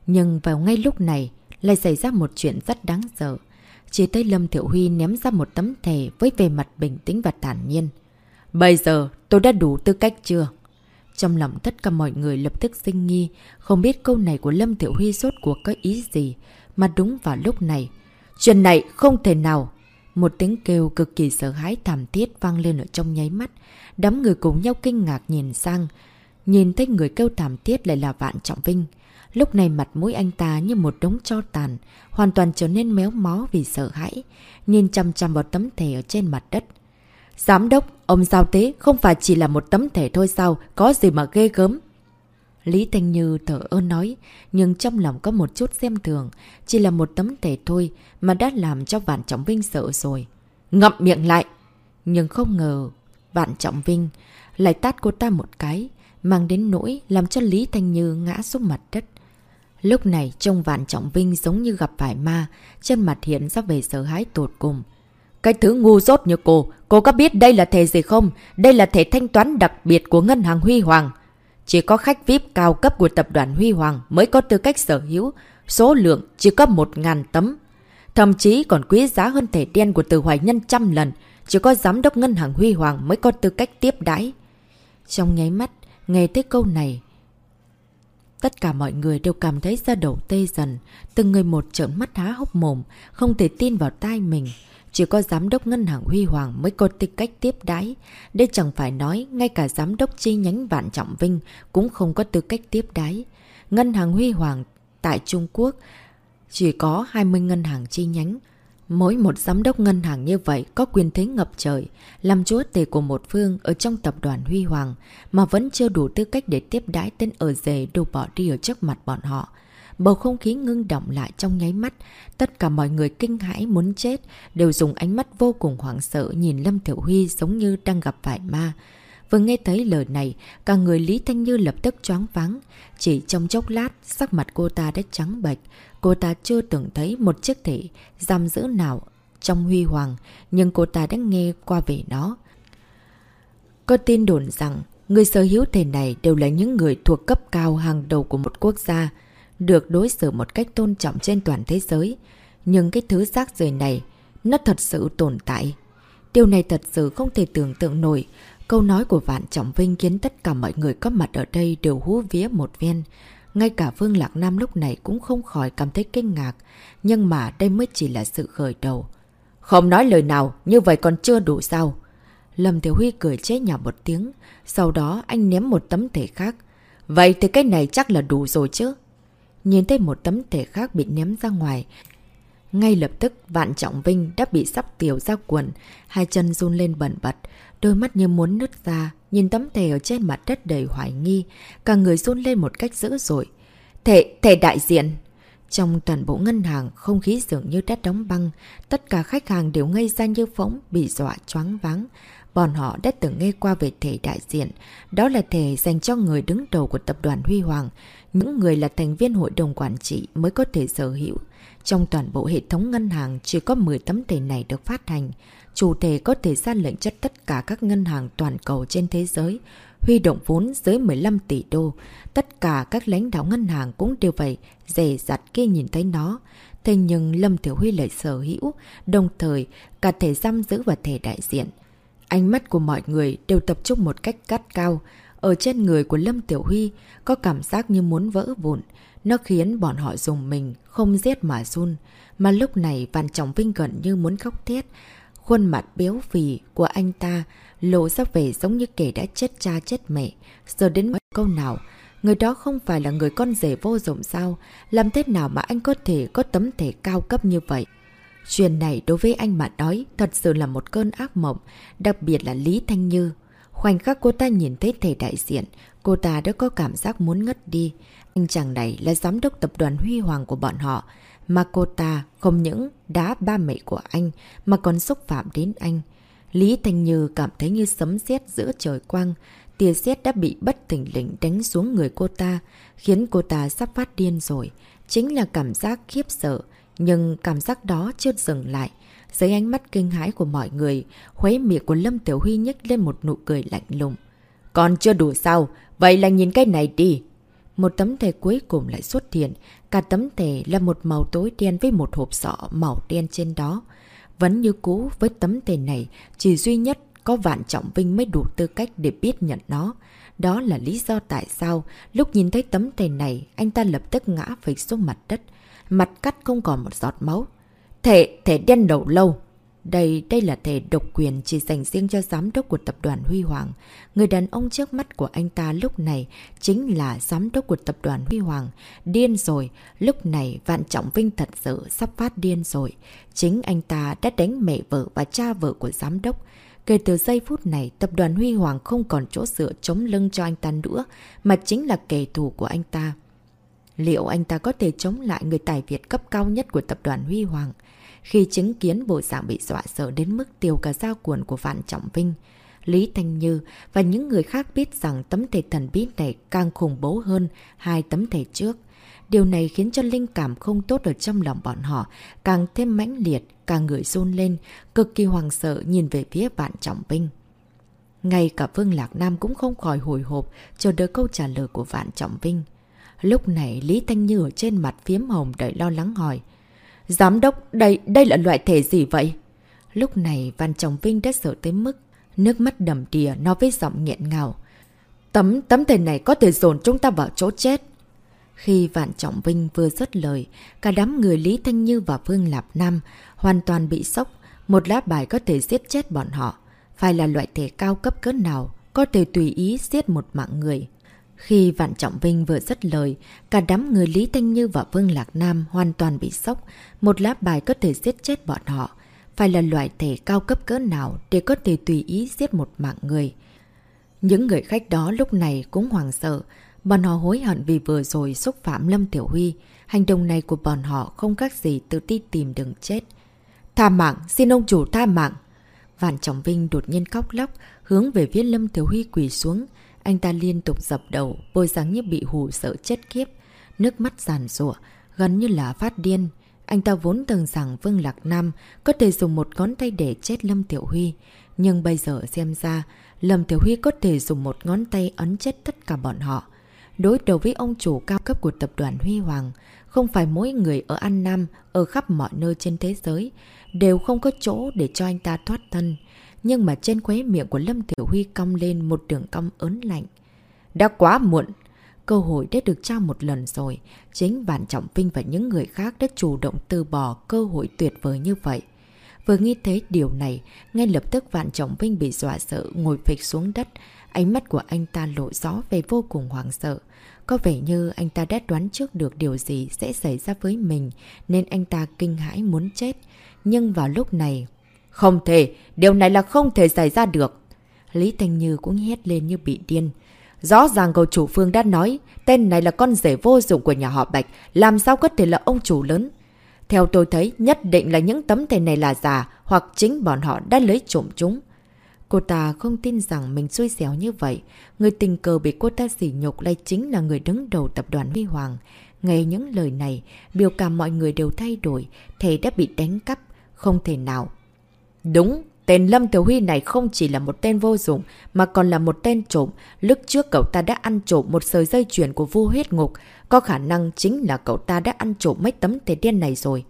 Nhưng vào ngay lúc này lại xảy ra một chuyện rất đáng sợ. Chỉ tới Lâm Thiểu Huy ném ra một tấm thẻ với về mặt bình tĩnh và thản nhiên. Bây giờ tôi đã đủ tư cách chưa? Trong lòng tất cả mọi người lập tức sinh nghi, không biết câu này của Lâm Thiểu Huy rốt cuộc có ý gì. Mà đúng vào lúc này, chuyện này không thể nào. Một tiếng kêu cực kỳ sợ hãi thảm thiết vang lên ở trong nháy mắt. Đám người cùng nhau kinh ngạc nhìn sang. Nhìn thấy người kêu thảm thiết lại là Vạn Trọng Vinh. Lúc này mặt mũi anh ta như một đống cho tàn, hoàn toàn trở nên méo mó vì sợ hãi. Nhìn chăm chăm vào tấm thể ở trên mặt đất. Giám đốc, ông sao thế? Không phải chỉ là một tấm thể thôi sao? Có gì mà ghê gớm? Lý Thanh Như thở ơn nói, nhưng trong lòng có một chút xem thường. Chỉ là một tấm thẻ thôi mà đã làm cho Vạn Trọng Vinh sợ rồi. Ngậm miệng lại! Nhưng không ngờ, Vạn Trọng Vinh lại tát cô ta một cái, mang đến nỗi làm cho Lý Thanh Như ngã xuống mặt đất. Lúc này trông Vạn Trọng Vinh giống như gặp phải ma, chân mặt hiện ra về sợ hãi tột cùng. Cái thứ ngu dốt như cô, cô có biết đây là thẻ gì không? Đây là thẻ thanh toán đặc biệt của Ngân hàng Huy Hoàng. Chỉ có khách VIP cao cấp của tập đoàn Huy Hoàng mới có tư cách sở hữu, số lượng chỉ có 1.000 tấm. Thậm chí còn quý giá hơn thẻ đen của từ Hoài Nhân trăm lần, chỉ có giám đốc Ngân hàng Huy Hoàng mới có tư cách tiếp đãi. Trong nháy mắt, nghe tới câu này, Tất cả mọi người đều cảm thấy da đầu tê dần, từng người một trợn mắt há hốc mồm, không thể tin vào tai mình. Chỉ có giám đốc ngân hàng Huy Hoàng mới có tư cách tiếp đái. Đây chẳng phải nói, ngay cả giám đốc chi nhánh Vạn Trọng Vinh cũng không có tư cách tiếp đái. Ngân hàng Huy Hoàng tại Trung Quốc chỉ có 20 ngân hàng chi nhánh. Mỗi một giám đốc ngân hàng như vậy có quyền thế ngập trời, làm chúa tể của một phương ở trong tập đoàn Huy Hoàng mà vẫn chưa đủ tư cách để tiếp đái tên ở rể đồ bỏ đi ở trước mặt bọn họ. Bầu không khí ngưng động lại trong nháy mắt, tất cả mọi người kinh hãi muốn chết, đều dùng ánh mắt vô cùng hoảng sợ nhìn Lâm Thiểu Huy giống như đang gặp phải ma. Vừa nghe thấy lời này, cả người Lý Thanh Như lập tức choáng váng. Chỉ trong chốc lát, sắc mặt cô ta đã trắng bệch. Cô ta chưa từng thấy một chiếc thể giam giữ nào trong huy hoàng, nhưng cô ta đã nghe qua về nó. Có tin đồn rằng, người sở hữu thể này đều là những người thuộc cấp cao hàng đầu của một quốc gia được đối xử một cách tôn trọng trên toàn thế giới. Nhưng cái thứ rác rời này, nó thật sự tồn tại. Điều này thật sự không thể tưởng tượng nổi. Câu nói của Vạn Trọng Vinh khiến tất cả mọi người có mặt ở đây đều hú vía một viên. Ngay cả Vương Lạc Nam lúc này cũng không khỏi cảm thấy kinh ngạc. Nhưng mà đây mới chỉ là sự khởi đầu. Không nói lời nào, như vậy còn chưa đủ sao? Lâm Thiếu Huy cười chế nhỏ một tiếng. Sau đó anh ném một tấm thể khác. Vậy thì cái này chắc là đủ rồi chứ? Nhìn thấy một tấm thể khác bị ném ra ngoài. Ngay lập tức Vạn Trọng Vinh đã bị sắp tiểu ra quần, hai chân run lên bẩn bật, đôi mắt như muốn nứt ra, nhìn tấm thể ở trên mặt đất đầy hoài nghi, cả người run lên một cách dữ dội. Thể, thể đại diện! Trong toàn bộ ngân hàng, không khí dường như đã đóng băng, tất cả khách hàng đều ngây ra như phóng, bị dọa choáng váng. Bọn họ đã từng nghe qua về thể đại diện, đó là thể dành cho người đứng đầu của tập đoàn Huy Hoàng, những người là thành viên hội đồng quản trị mới có thể sở hữu. Trong toàn bộ hệ thống ngân hàng chỉ có 10 tấm tiền này được phát hành. Chủ thể có thể ra lệnh cho tất cả các ngân hàng toàn cầu trên thế giới, huy động vốn dưới 15 tỷ đô. Tất cả các lãnh đạo ngân hàng cũng đều vậy, dè dặt khi nhìn thấy nó. Thế nhưng Lâm Thiểu Huy lại sở hữu, đồng thời cả thể giam giữ và thể đại diện. Ánh mắt của mọi người đều tập trung một cách cắt cao. Ở trên người của Lâm Tiểu Huy có cảm giác như muốn vỡ vụn. Nó khiến bọn họ dùng mình, không giết mà run. Mà lúc này Văn Trọng Vinh gần như muốn khóc thét. Khuôn mặt béo phì của anh ta lộ ra vẻ giống như kẻ đã chết cha chết mẹ. Giờ đến câu nào, người đó không phải là người con rể vô dụng sao? Làm thế nào mà anh có thể có tấm thể cao cấp như vậy? Chuyện này đối với anh mà nói thật sự là một cơn ác mộng, đặc biệt là Lý Thanh Như. Khoảnh khắc cô ta nhìn thấy thầy đại diện, cô ta đã có cảm giác muốn ngất đi. Anh chàng này là giám đốc tập đoàn Huy Hoàng của bọn họ, mà cô ta không những đá ba mẹ của anh mà còn xúc phạm đến anh. Lý Thanh Như cảm thấy như sấm sét giữa trời quang, tia sét đã bị bất tỉnh lĩnh đánh xuống người cô ta, khiến cô ta sắp phát điên rồi. Chính là cảm giác khiếp sợ, nhưng cảm giác đó chưa dừng lại. Dưới ánh mắt kinh hãi của mọi người, khuấy miệng của Lâm Tiểu Huy nhếch lên một nụ cười lạnh lùng. Còn chưa đủ sao? Vậy là nhìn cái này đi. Một tấm thẻ cuối cùng lại xuất hiện. Cả tấm thẻ là một màu tối đen với một hộp sọ màu đen trên đó. Vẫn như cũ với tấm thẻ này, chỉ duy nhất có Vạn Trọng Vinh mới đủ tư cách để biết nhận nó. Đó là lý do tại sao lúc nhìn thấy tấm thẻ này anh ta lập tức ngã phịch xuống mặt đất. Mặt cắt không còn một giọt máu. Thể, thể đen đầu lâu. Đây, đây là thể độc quyền chỉ dành riêng cho giám đốc của tập đoàn Huy Hoàng. Người đàn ông trước mắt của anh ta lúc này chính là giám đốc của tập đoàn Huy Hoàng. Điên rồi, lúc này Vạn Trọng Vinh thật sự sắp phát điên rồi. Chính anh ta đã đánh mẹ vợ và cha vợ của giám đốc. Kể từ giây phút này, tập đoàn Huy Hoàng không còn chỗ dựa chống lưng cho anh ta nữa, mà chính là kẻ thù của anh ta. Liệu anh ta có thể chống lại người tài Việt cấp cao nhất của tập đoàn Huy Hoàng? Khi chứng kiến bộ dạng bị dọa sợ đến mức tiêu cả dao cuồn của Vạn Trọng Vinh, Lý Thanh Như và những người khác biết rằng tấm thể thần bí này càng khủng bố hơn hai tấm thể trước. Điều này khiến cho linh cảm không tốt ở trong lòng bọn họ càng thêm mãnh liệt, càng người run lên, cực kỳ hoàng sợ nhìn về phía Vạn Trọng Vinh. Ngay cả Vương Lạc Nam cũng không khỏi hồi hộp chờ đợi câu trả lời của Vạn Trọng Vinh. Lúc này Lý Thanh Như ở trên mặt phiếm hồng đợi lo lắng hỏi. Giám đốc, đây, đây là loại thể gì vậy? Lúc này Văn Trọng Vinh đã sợ tới mức nước mắt đầm đìa nói với giọng nghẹn ngào. Tấm, tấm thể này có thể dồn chúng ta vào chỗ chết. Khi Vạn Trọng Vinh vừa dứt lời, cả đám người Lý Thanh Như và Phương Lạp Nam hoàn toàn bị sốc. Một lá bài có thể giết chết bọn họ. Phải là loại thể cao cấp cỡ nào, có thể tùy ý giết một mạng người. Khi Vạn Trọng Vinh vừa dứt lời, cả đám người Lý Thanh Như và Vương Lạc Nam hoàn toàn bị sốc. Một lá bài có thể giết chết bọn họ. Phải là loại thể cao cấp cỡ nào để có thể tùy ý giết một mạng người. Những người khách đó lúc này cũng hoàng sợ. Bọn họ hối hận vì vừa rồi xúc phạm Lâm Tiểu Huy. Hành động này của bọn họ không khác gì tự đi tìm đường chết. Tha mạng, xin ông chủ tha mạng. Vạn Trọng Vinh đột nhiên khóc lóc, hướng về phía Lâm Tiểu Huy quỳ xuống. Anh ta liên tục dập đầu, bôi dáng như bị hù sợ chết kiếp. Nước mắt giàn rủa gần như là phát điên. Anh ta vốn tưởng rằng Vương Lạc Nam có thể dùng một ngón tay để chết Lâm Tiểu Huy. Nhưng bây giờ xem ra, Lâm Tiểu Huy có thể dùng một ngón tay ấn chết tất cả bọn họ. Đối đầu với ông chủ cao cấp của tập đoàn Huy Hoàng, không phải mỗi người ở An Nam, ở khắp mọi nơi trên thế giới, đều không có chỗ để cho anh ta thoát thân. Nhưng mà trên khóe miệng của Lâm Tiểu Huy cong lên một đường cong ớn lạnh. Đã quá muộn. Cơ hội đã được trao một lần rồi. Chính Vạn Trọng Vinh và những người khác đã chủ động từ bỏ cơ hội tuyệt vời như vậy. Vừa nghĩ thấy điều này, ngay lập tức Vạn Trọng Vinh bị dọa sợ ngồi phịch xuống đất. Ánh mắt của anh ta lộ rõ về vô cùng hoảng sợ. Có vẻ như anh ta đã đoán trước được điều gì sẽ xảy ra với mình, nên anh ta kinh hãi muốn chết. Nhưng vào lúc này, không thể, điều này là không thể xảy ra được. Lý Thanh Như cũng hét lên như bị điên. Rõ ràng cầu chủ phương đã nói, tên này là con rể vô dụng của nhà họ Bạch, làm sao có thể là ông chủ lớn. Theo tôi thấy, nhất định là những tấm thẻ này là giả, hoặc chính bọn họ đã lấy trộm chúng. Cô ta không tin rằng mình xui xéo như vậy. Người tình cờ bị cô ta sỉ nhục lại chính là người đứng đầu tập đoàn Huy Hoàng. Nghe những lời này, biểu cảm mọi người đều thay đổi, thẻ đã bị đánh cắp, không thể nào Đúng, tên Lâm Tiểu Huy này không chỉ là một tên vô dụng, mà còn là một tên trộm. Lúc trước cậu ta đã ăn trộm một sợi dây chuyền của vua huyết ngục. Có khả năng chính là cậu ta đã ăn trộm mấy tấm tiền điên này rồi.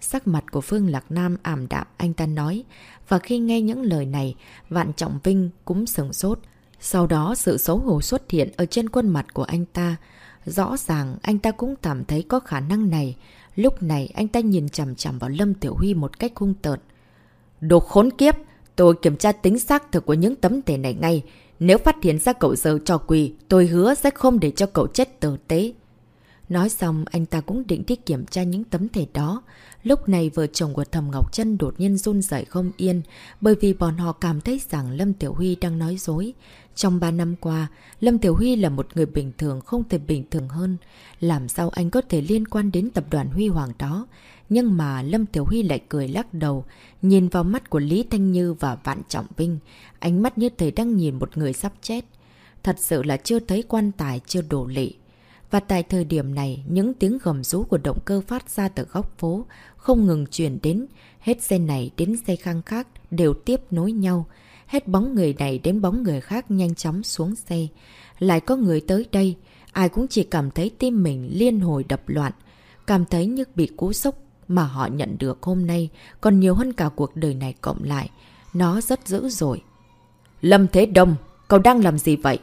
Sắc mặt của Phương Lạc Nam ảm đạm anh ta nói. Và khi nghe những lời này, Vạn Trọng Vinh cũng sừng sốt. Sau đó sự xấu hổ xuất hiện ở trên khuôn mặt của anh ta. Rõ ràng anh ta cũng cảm thấy có khả năng này. Lúc này anh ta nhìn chằm chằm vào Lâm Tiểu Huy một cách hung tợn. Đồ khốn kiếp! Tôi kiểm tra tính xác thực của những tấm thẻ này ngay. Nếu phát hiện ra cậu giờ cho quỳ, tôi hứa sẽ không để cho cậu chết tử tế. Nói xong, anh ta cũng định đi kiểm tra những tấm thẻ đó. Lúc này vợ chồng của Thầm Ngọc Trân đột nhiên run dậy không yên, bởi vì bọn họ cảm thấy rằng Lâm Tiểu Huy đang nói dối. Trong 3 năm qua, Lâm Tiểu Huy là một người bình thường không thể bình thường hơn. Làm sao anh có thể liên quan đến tập đoàn Huy Hoàng đó? Nhưng mà Lâm Tiểu Huy lại cười lắc đầu, nhìn vào mắt của Lý Thanh Như và Vạn Trọng Vinh, ánh mắt như thể đang nhìn một người sắp chết. Thật sự là chưa thấy quan tài chưa đổ lị. Và tại thời điểm này, những tiếng gầm rú của động cơ phát ra từ góc phố không ngừng truyền đến, hết xe này đến xe khang khác đều tiếp nối nhau. Hết bóng người này đến bóng người khác nhanh chóng xuống xe. Lại có người tới đây, ai cũng chỉ cảm thấy tim mình liên hồi đập loạn, cảm thấy như bị cú sốc mà họ nhận được hôm nay còn nhiều hơn cả cuộc đời này cộng lại. Nó rất dữ rồi. Lâm Thế Đông, cậu đang làm gì vậy?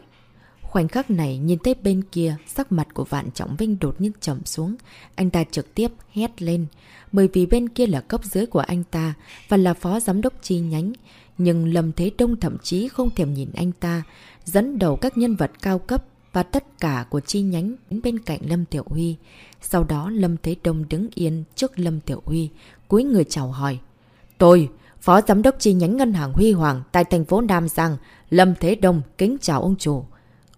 Khoảnh khắc này nhìn thấy bên kia, sắc mặt của Vạn Trọng Vinh đột nhiên trầm xuống. Anh ta trực tiếp hét lên. Bởi vì bên kia là cấp dưới của anh ta và là phó giám đốc chi nhánh. Nhưng Lâm Thế Đông thậm chí không thèm nhìn anh ta. Dẫn đầu các nhân vật cao cấp và tất cả của chi nhánh đến bên cạnh Lâm Tiểu Huy. Sau đó Lâm Thế Đông đứng yên trước Lâm Tiểu Huy, cúi người chào hỏi. Tôi, Phó Giám đốc chi nhánh Ngân hàng Huy Hoàng tại thành phố Nam Giang, Lâm Thế Đông kính chào ông chủ.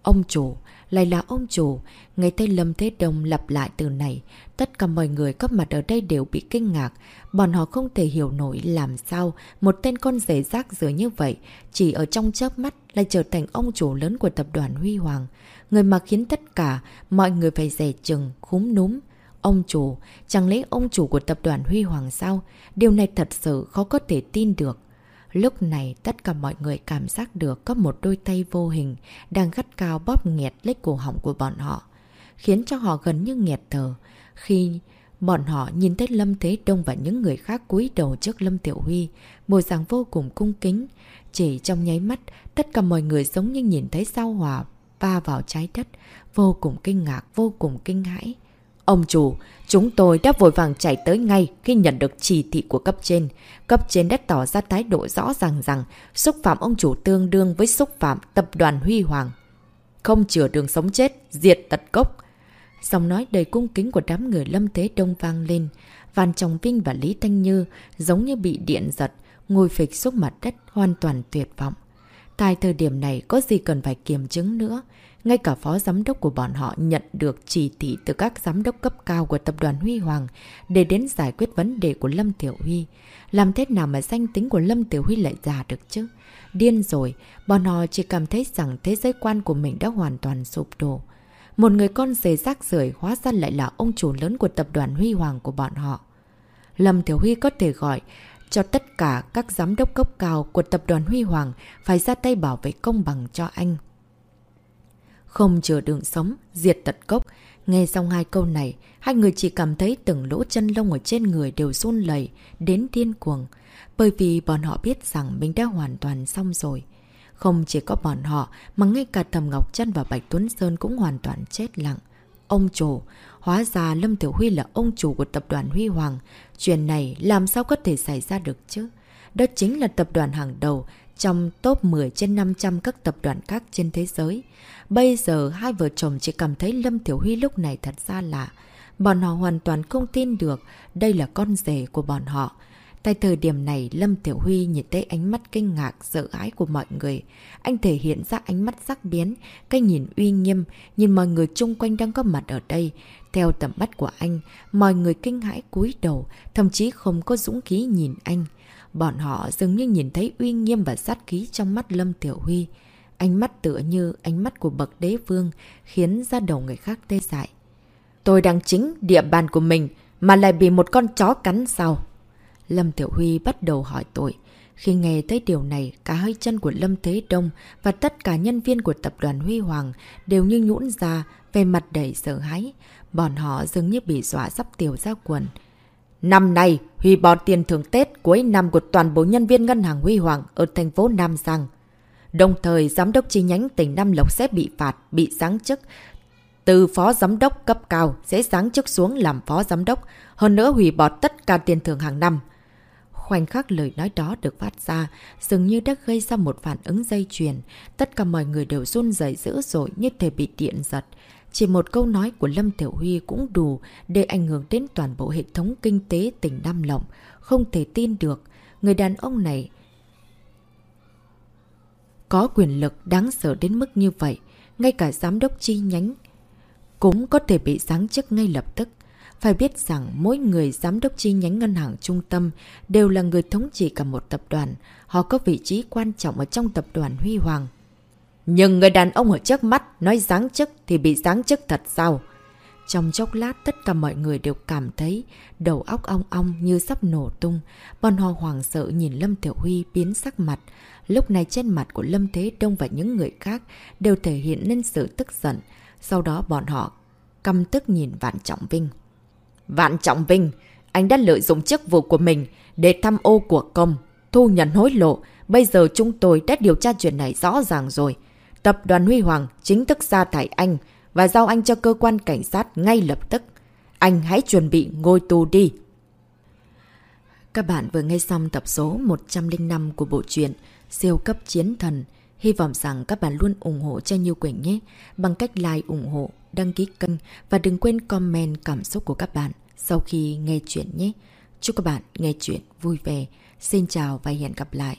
Ông chủ, lại là ông chủ. Ngay tay Lâm Thế Đông lặp lại từ này. Tất cả mọi người có mặt ở đây đều bị kinh ngạc. Bọn họ không thể hiểu nổi làm sao một tên con rể rác rưởi như vậy chỉ ở trong chớp mắt lại trở thành ông chủ lớn của tập đoàn Huy Hoàng. Người mà khiến tất cả mọi người phải rẻ chừng, khúm núm. Ông chủ, chẳng lẽ ông chủ của tập đoàn Huy Hoàng sao? Điều này thật sự khó có thể tin được. Lúc này tất cả mọi người cảm giác được có một đôi tay vô hình đang gắt cao bóp nghẹt lấy cổ họng của bọn họ, khiến cho họ gần như nghẹt thở. Khi bọn họ nhìn thấy Lâm Thế Đông và những người khác cúi đầu trước Lâm Tiểu Huy, bộ dạng vô cùng cung kính. Chỉ trong nháy mắt, tất cả mọi người giống như nhìn thấy sao hỏa va vào trái đất, vô cùng kinh ngạc, vô cùng kinh hãi. Ông chủ, chúng tôi đã vội vàng chạy tới ngay khi nhận được chỉ thị của cấp trên. Cấp trên đã tỏ ra thái độ rõ ràng rằng xúc phạm ông chủ tương đương với xúc phạm tập đoàn Huy Hoàng. Không chừa đường sống chết, diệt tật gốc Giọng nói đầy cung kính của đám người lâm thế đông vang lên. Văn Trọng Vinh và Lý Thanh Như giống như bị điện giật, ngồi phịch xuống mặt đất hoàn toàn tuyệt vọng. Tại thời điểm này có gì cần phải kiểm chứng nữa. Ngay cả phó giám đốc của bọn họ nhận được chỉ thị từ các giám đốc cấp cao của tập đoàn Huy Hoàng để đến giải quyết vấn đề của Lâm Tiểu Huy. Làm thế nào mà danh tính của Lâm Tiểu Huy lại già được chứ? Điên rồi, bọn họ chỉ cảm thấy rằng thế giới quan của mình đã hoàn toàn sụp đổ. Một người con rể rác rưởi hóa ra lại là ông chủ lớn của tập đoàn Huy Hoàng của bọn họ. Lâm Tiểu Huy có thể gọi cho tất cả các giám đốc cấp cao của tập đoàn Huy Hoàng phải ra tay bảo vệ công bằng cho anh. Không chờ đường sống, diệt tật cốc. Nghe xong hai câu này, hai người chỉ cảm thấy từng lỗ chân lông ở trên người đều run lẩy đến điên cuồng. Bởi vì bọn họ biết rằng mình đã hoàn toàn xong rồi. Không chỉ có bọn họ, mà ngay cả Thầm Ngọc Trân và Bạch Tuấn Sơn cũng hoàn toàn chết lặng. Ông chủ, hóa ra Lâm Tiểu Huy là ông chủ của tập đoàn Huy Hoàng. Chuyện này làm sao có thể xảy ra được chứ? Đó chính là tập đoàn hàng đầu trong top 10 trên 500 các tập đoàn khác trên thế giới. Bây giờ hai vợ chồng chỉ cảm thấy Lâm Tiểu Huy lúc này thật ra lạ. Bọn họ hoàn toàn không tin được đây là con rể của bọn họ. Tại thời điểm này, Lâm Tiểu Huy nhìn thấy ánh mắt kinh ngạc, sợ hãi của mọi người. Anh thể hiện ra ánh mắt sắc biến, cái nhìn uy nghiêm, nhìn mọi người chung quanh đang có mặt ở đây. Theo tầm mắt của anh, mọi người kinh hãi cúi đầu, thậm chí không có dũng khí nhìn anh. Bọn họ dường như nhìn thấy uy nghiêm và sát khí trong mắt Lâm Tiểu Huy. Ánh mắt tựa như ánh mắt của bậc đế vương, khiến ra đầu người khác tê dại. Tôi đang chính địa bàn của mình, mà lại bị một con chó cắn sao? Lâm Tiểu Huy bắt đầu hỏi tội. Khi nghe thấy điều này, cả hơi chân của Lâm Thế Đông và tất cả nhân viên của tập đoàn Huy Hoàng đều như nhũn ra về mặt đầy sợ hãi. Bọn họ dường như bị dọa sắp tiểu ra quần. Năm nay, hủy bỏ tiền thưởng Tết cuối năm của toàn bộ nhân viên ngân hàng Huy Hoàng ở thành phố Nam Giang. Đồng thời, giám đốc chi nhánh tỉnh Nam Lộc sẽ bị phạt, bị giáng chức. Từ phó giám đốc cấp cao sẽ giáng chức xuống làm phó giám đốc, hơn nữa hủy bỏ tất cả tiền thưởng hàng năm. Khoảnh khắc lời nói đó được phát ra, dường như đã gây ra một phản ứng dây chuyền. Tất cả mọi người đều run rẩy dữ dội như thể bị điện giật. Chỉ một câu nói của Lâm Tiểu Huy cũng đủ để ảnh hưởng đến toàn bộ hệ thống kinh tế tỉnh Nam Lộng. Không thể tin được, người đàn ông này có quyền lực đáng sợ đến mức như vậy. Ngay cả giám đốc chi nhánh cũng có thể bị giáng chức ngay lập tức. Phải biết rằng mỗi người giám đốc chi nhánh ngân hàng trung tâm đều là người thống trị cả một tập đoàn. Họ có vị trí quan trọng ở trong tập đoàn Huy Hoàng. Nhưng người đàn ông ở trước mắt nói giáng chức thì bị giáng chức thật sao? Trong chốc lát, tất cả mọi người đều cảm thấy đầu óc ong ong như sắp nổ tung. Bọn họ hoàng sợ nhìn Lâm Thiểu Huy biến sắc mặt. Lúc này trên mặt của Lâm Thế Đông và những người khác đều thể hiện lên sự tức giận. Sau đó bọn họ căm tức nhìn Vạn Trọng Vinh. Vạn Trọng Vinh, anh đã lợi dụng chức vụ của mình để thăm ô của công, thu nhận hối lộ. Bây giờ chúng tôi đã điều tra chuyện này rõ ràng rồi. tập đoàn Huy Hoàng chính thức sa thải anh và giao anh cho cơ quan cảnh sát ngay lập tức. Anh hãy chuẩn bị ngồi tù đi. Các bạn vừa nghe xong tập số 105 của bộ truyện Siêu cấp chiến thần. Hy vọng rằng các bạn luôn ủng hộ cho Như Quỳnh nhé bằng cách like ủng hộ, đăng ký kênh và đừng quên comment cảm xúc của các bạn sau khi nghe chuyện nhé. Chúc các bạn nghe chuyện vui vẻ. Xin chào và hẹn gặp lại.